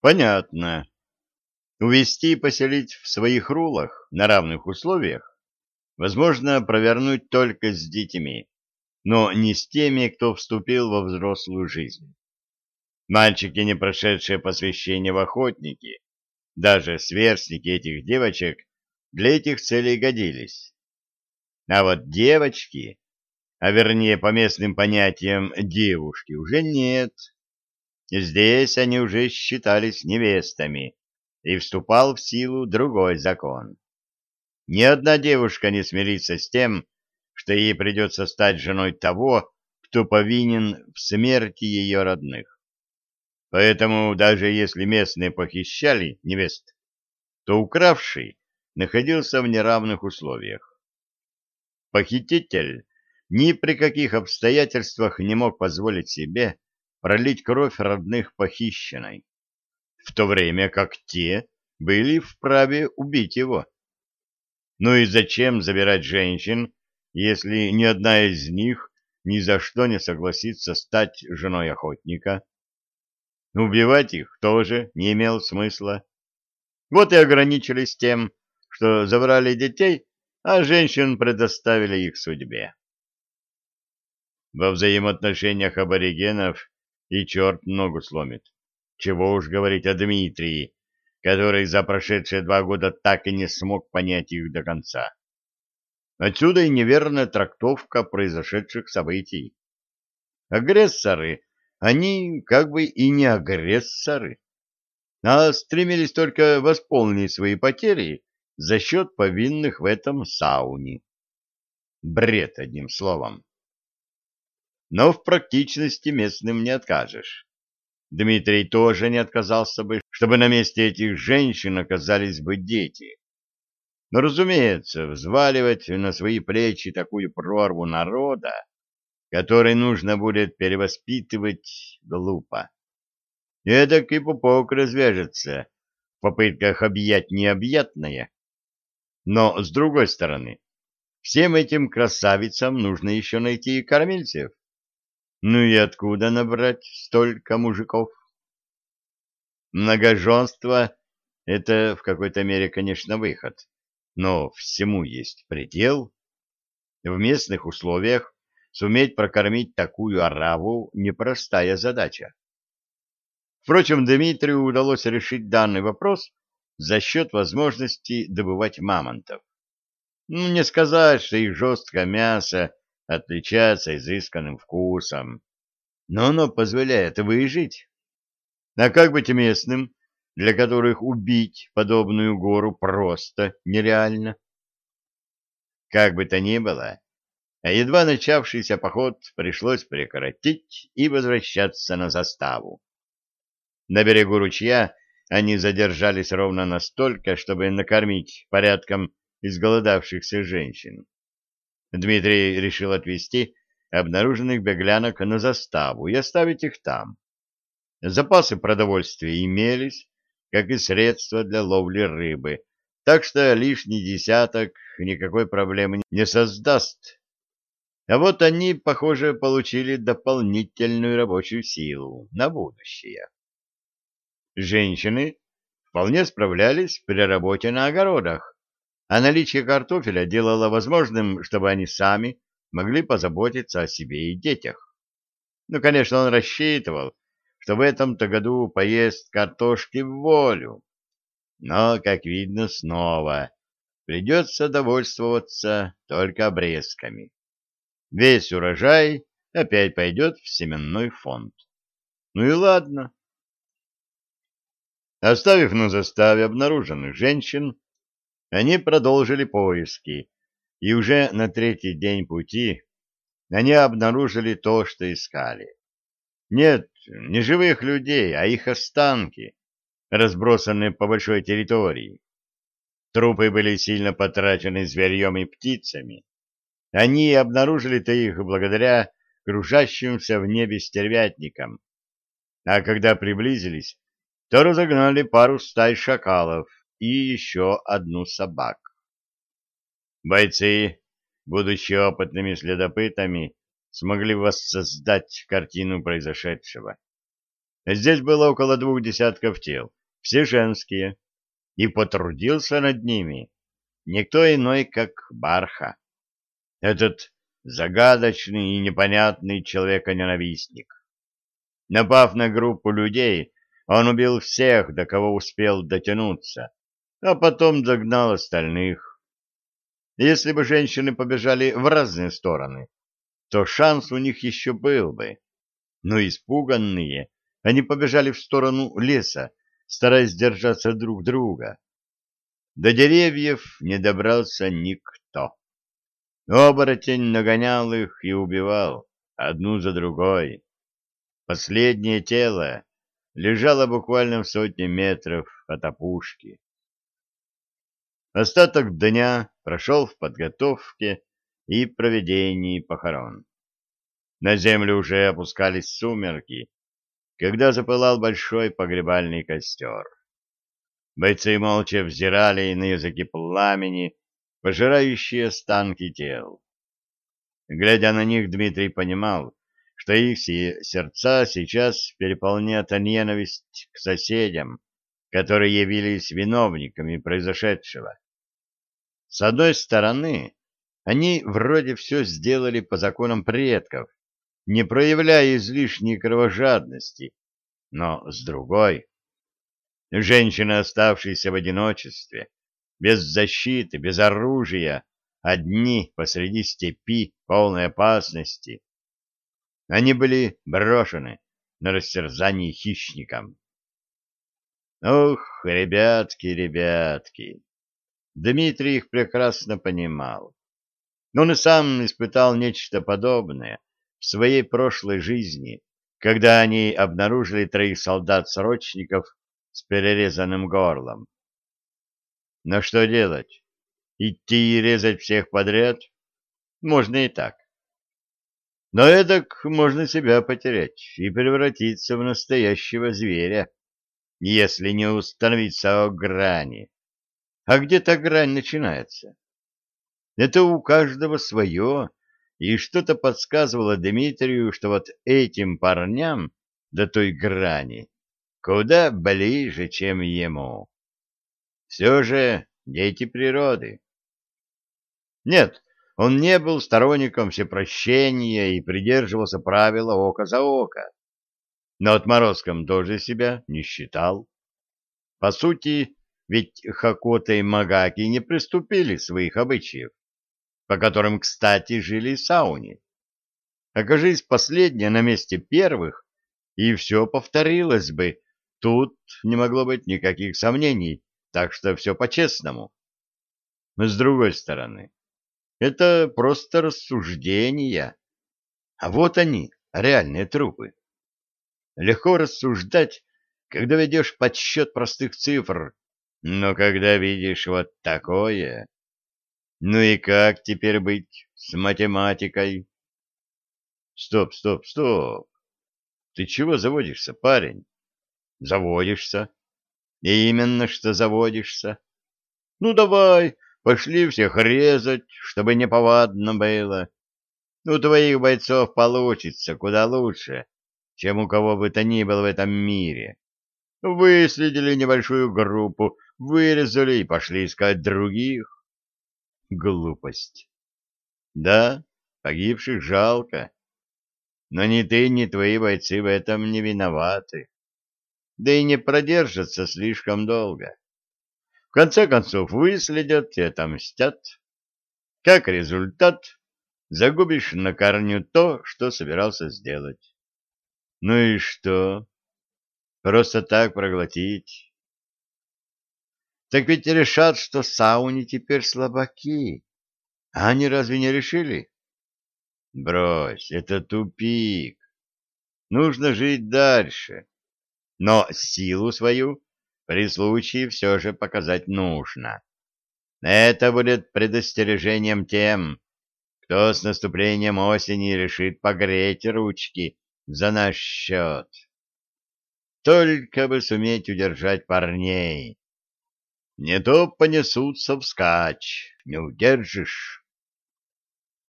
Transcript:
Понятно. Увести и поселить в своих рулах на равных условиях возможно провернуть только с детьми, но не с теми, кто вступил во взрослую жизнь. Мальчики, не прошедшие посвящение в охотники, даже сверстники этих девочек, для этих целей годились. А вот девочки, а вернее по местным понятиям девушки, уже нет. Здесь они уже считались невестами, и вступал в силу другой закон. Ни одна девушка не смирится с тем, что ей придется стать женой того, кто повинен в смерти ее родных. Поэтому даже если местные похищали невест, то укравший находился в неравных условиях. Похититель ни при каких обстоятельствах не мог позволить себе пролить кровь родных похищенной, в то время как те были вправе убить его. Ну и зачем забирать женщин, если ни одна из них ни за что не согласится стать женой охотника? Убивать их тоже не имел смысла. Вот и ограничились тем, что забрали детей, а женщин предоставили их судьбе. Во взаимоотношениях аборигенов и черт ногу сломит. Чего уж говорить о Дмитрии, который за прошедшие два года так и не смог понять их до конца. Отсюда и неверная трактовка произошедших событий. Агрессоры, они как бы и не агрессоры, а стремились только восполнить свои потери за счет повинных в этом сауне. Бред, одним словом но в практичности местным не откажешь. Дмитрий тоже не отказался бы, чтобы на месте этих женщин оказались бы дети. Но, разумеется, взваливать на свои плечи такую прорву народа, который нужно будет перевоспитывать, глупо. Эдак и пупок развяжется в попытках объять необъятное. Но, с другой стороны, всем этим красавицам нужно еще найти и кормильцев. Ну и откуда набрать столько мужиков? Многоженство — это в какой-то мере, конечно, выход, но всему есть предел. В местных условиях суметь прокормить такую ораву — непростая задача. Впрочем, Дмитрию удалось решить данный вопрос за счет возможности добывать мамонтов. Ну, не сказать, что их жесткое мясо отличается изысканным вкусом, но оно позволяет выжить. А как быть местным, для которых убить подобную гору просто нереально? Как бы то ни было, а едва начавшийся поход пришлось прекратить и возвращаться на заставу. На берегу ручья они задержались ровно настолько, чтобы накормить порядком изголодавшихся женщин. Дмитрий решил отвезти обнаруженных беглянок на заставу и оставить их там. Запасы продовольствия имелись, как и средства для ловли рыбы, так что лишний десяток никакой проблемы не создаст. А вот они, похоже, получили дополнительную рабочую силу на будущее. Женщины вполне справлялись при работе на огородах, а наличие картофеля делало возможным, чтобы они сами могли позаботиться о себе и детях. Ну, конечно, он рассчитывал, что в этом-то году поест картошки в волю. Но, как видно, снова придется довольствоваться только обрезками. Весь урожай опять пойдет в семенной фонд. Ну и ладно. Оставив на заставе обнаруженных женщин, они продолжили поиски, и уже на третий день пути они обнаружили то, что искали. Нет, не живых людей, а их останки, разбросанные по большой территории. Трупы были сильно потрачены зверьем и птицами. Они обнаружили-то их благодаря кружащимся в небе стервятникам. А когда приблизились, то разогнали пару стай шакалов, и еще одну собак. Бойцы, будучи опытными следопытами, смогли воссоздать картину произошедшего. Здесь было около двух десятков тел, все женские, и потрудился над ними никто иной, как Барха. Этот загадочный и непонятный человеконенавистник. Напав на группу людей, он убил всех, до кого успел дотянуться, а потом загнал остальных. Если бы женщины побежали в разные стороны, то шанс у них еще был бы. Но испуганные, они побежали в сторону леса, стараясь держаться друг друга. До деревьев не добрался никто. Оборотень нагонял их и убивал, одну за другой. Последнее тело лежало буквально в сотне метров от опушки. Остаток дня прошел в подготовке и проведении похорон. На землю уже опускались сумерки, когда запылал большой погребальный костер. Бойцы молча взирали на языки пламени, пожирающие останки тел. Глядя на них, Дмитрий понимал, что их сердца сейчас переполнят ненависть к соседям, которые явились виновниками произошедшего. С одной стороны, они вроде все сделали по законам предков, не проявляя излишней кровожадности, но с другой, женщины, оставшиеся в одиночестве, без защиты, без оружия, одни посреди степи, полной опасности. Они были брошены на растерзание хищникам. Ох, ребятки, ребятки! Дмитрий их прекрасно понимал. Но он и сам испытал нечто подобное в своей прошлой жизни, когда они обнаружили троих солдат-срочников с перерезанным горлом. Но что делать? Идти и резать всех подряд? Можно и так. Но эдак можно себя потерять и превратиться в настоящего зверя, если не установиться о грани. А где-то грань начинается. Это у каждого свое, и что-то подсказывало Дмитрию, что вот этим парням до той грани куда ближе, чем ему. Все же дети природы. Нет, он не был сторонником всепрощения и придерживался правила око за око. Но отморозком тоже себя не считал. По сути, ведь Хакота и Магаки не приступили своих обычаев, по которым, кстати, жили сауни. Окажись последние на месте первых, и все повторилось бы, Тут не могло быть никаких сомнений, так что все по-честному. Но с другой стороны, это просто рассуждения. А вот они, реальные трупы. Легко рассуждать, когда ведешь подсчет простых цифр, но когда видишь вот такое... Ну и как теперь быть с математикой? Стоп, стоп, стоп. Ты чего заводишься, парень? Заводишься. И именно что заводишься. Ну, давай, пошли всех резать, чтобы неповадно было. У твоих бойцов получится куда лучше, чем у кого бы то ни было в этом мире. Выследили небольшую группу, вырезали и пошли искать других. Глупость. Да, погибших жалко. Но ни ты, ни твои бойцы в этом не виноваты да и не продержатся слишком долго. В конце концов, выследят и отомстят. Как результат, загубишь на корню то, что собирался сделать. Ну и что? Просто так проглотить? Так ведь решат, что сауни теперь слабаки. А они разве не решили? Брось, это тупик. Нужно жить дальше но силу свою при случае все же показать нужно. Это будет предостережением тем, кто с наступлением осени решит погреть ручки за наш счет. Только бы суметь удержать парней. Не то понесутся вскачь, не удержишь.